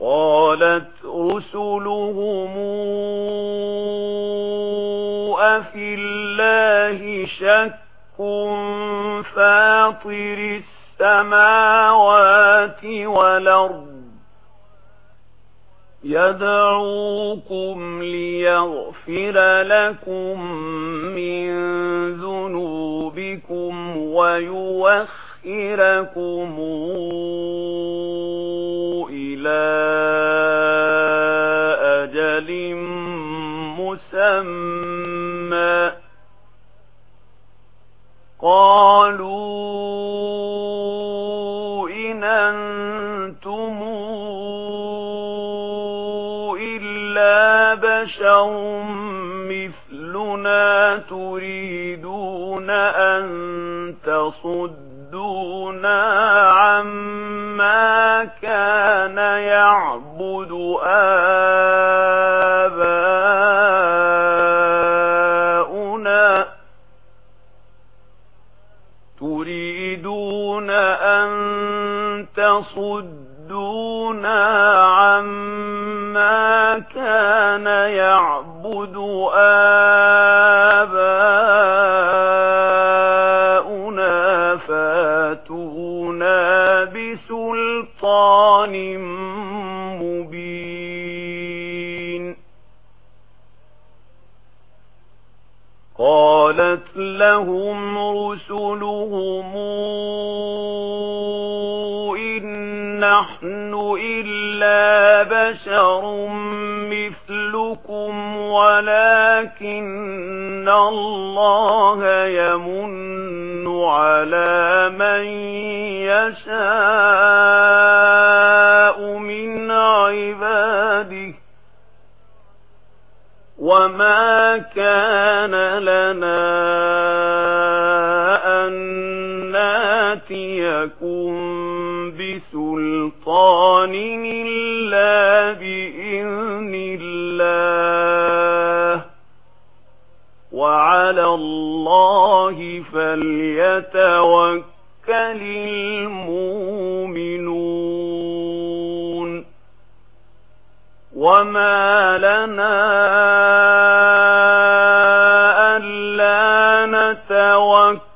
قالت رسلهم أفي الله شك فاطر السماوات والأرض يدعوكم ليغفر لكم من ذنوبكم ويوخركم قالوا إن أنتم إلا بشر مثلنا تريدون أن تصدونا عما كان يعبد آخر تريدون أن تصدونا عما كان يعبد آباؤنا فاتونا بسلطان مبين قالت لهم قولهم إن نحن إلا بشر مثلكم ولكن الله يمن على من يشاء من عباده وما كان لنا سلطان إلا بإذن الله وعلى الله فليتوكل المؤمنون وما لنا ألا نتوكل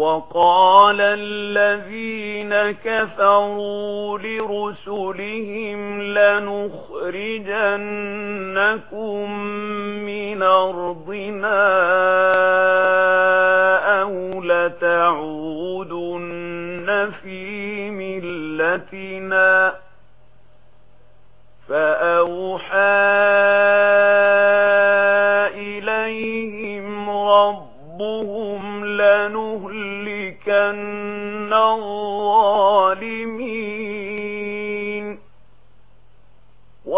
وقال الذين كفروا لرسلهم لنخرجنكم من أرضنا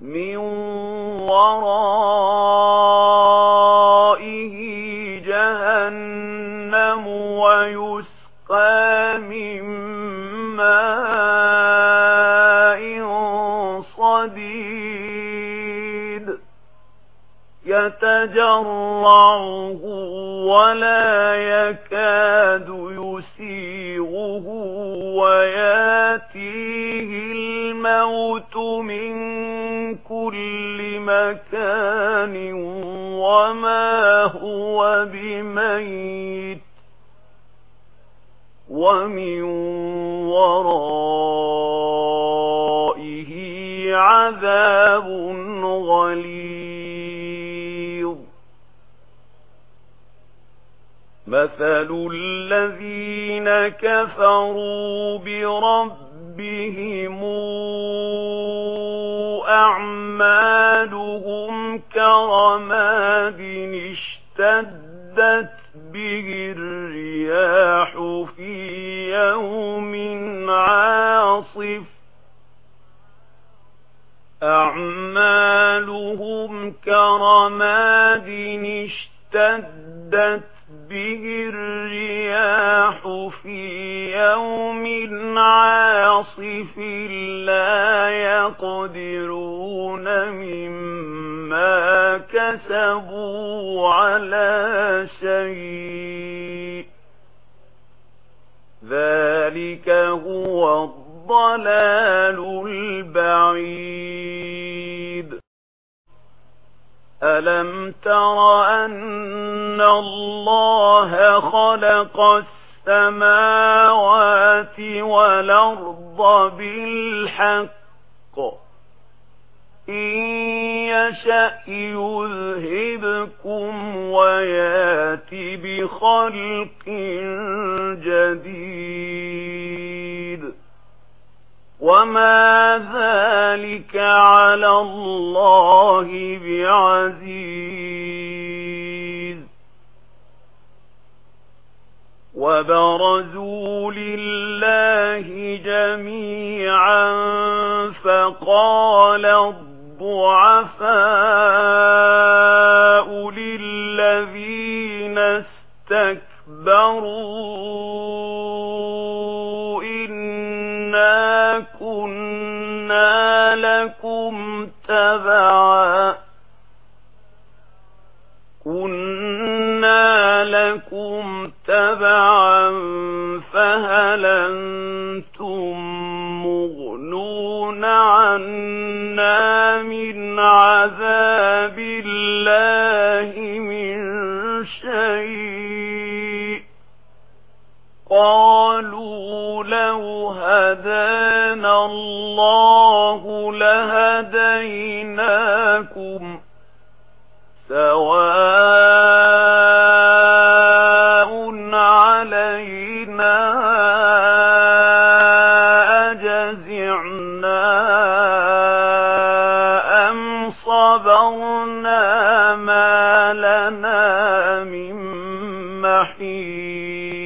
من ورائه جهنم ويسقى من ماء صديد يتجرعه ولا يكاد يسيغه وياتيه الموت من بِمَيِّتٍ وَمَا هُوَ بِمَيِّتٍ وَمِنْ وَرَائِهِ عَذَابٌ غَلِيظٌ مَثَلُ الَّذِينَ كَفَرُوا بِرَبِّهِمْ كرماد اشتدت به الرياح في يوم عاصف أعمالهم كرماد اشتدت به الرياح في يوم عاصف لا يقدرون مما ما كسبوا على شيء. ذلك هو الضلال البعيد. ألم تر أن الله خلق السماوات والأرض بالحق؟ إن يشأ يذهبكم وياتي بخلق جديد وما ذلك على الله بعزيز وبرزوا لله جميعا فقال الضعفاء للذين استكبروا إنا كنا لكم تبعا كنا لكم تبعا فهل أنتم مغنون عنا لهديناكم سواء علينا أجزعنا أم صبرنا ما لنا من محيط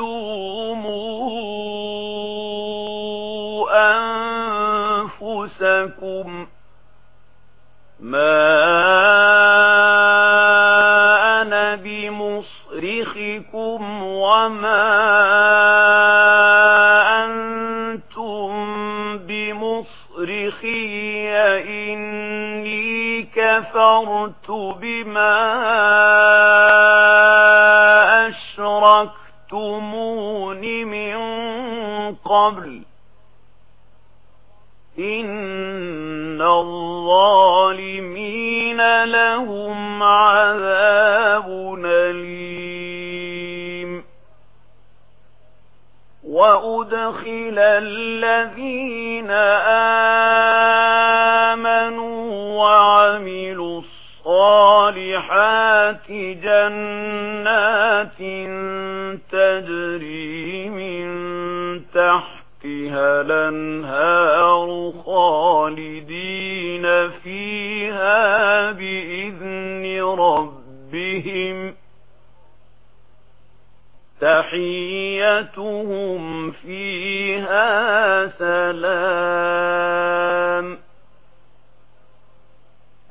ما أنا بمصرخكم وما أنتم بمصرخي إني كفرت بما أنتم وأدخل الذين آمنوا وعملوا الصالحات جنات تجري من تحتها الانهار خالدين فيها بإذن رب تحيتهم فيها سلام.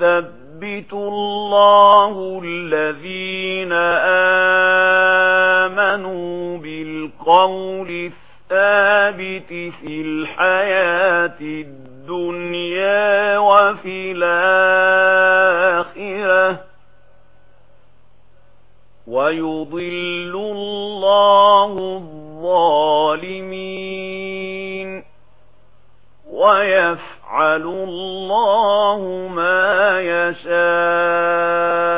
يثبت الله الذين آمنوا بالقول الثابت في الحياة الدنيا وفي الآخرة ويضل الله الظالمين وَيَفْتَرِ يَفْعَلُ اللَّهُ مَا يَشَاءُ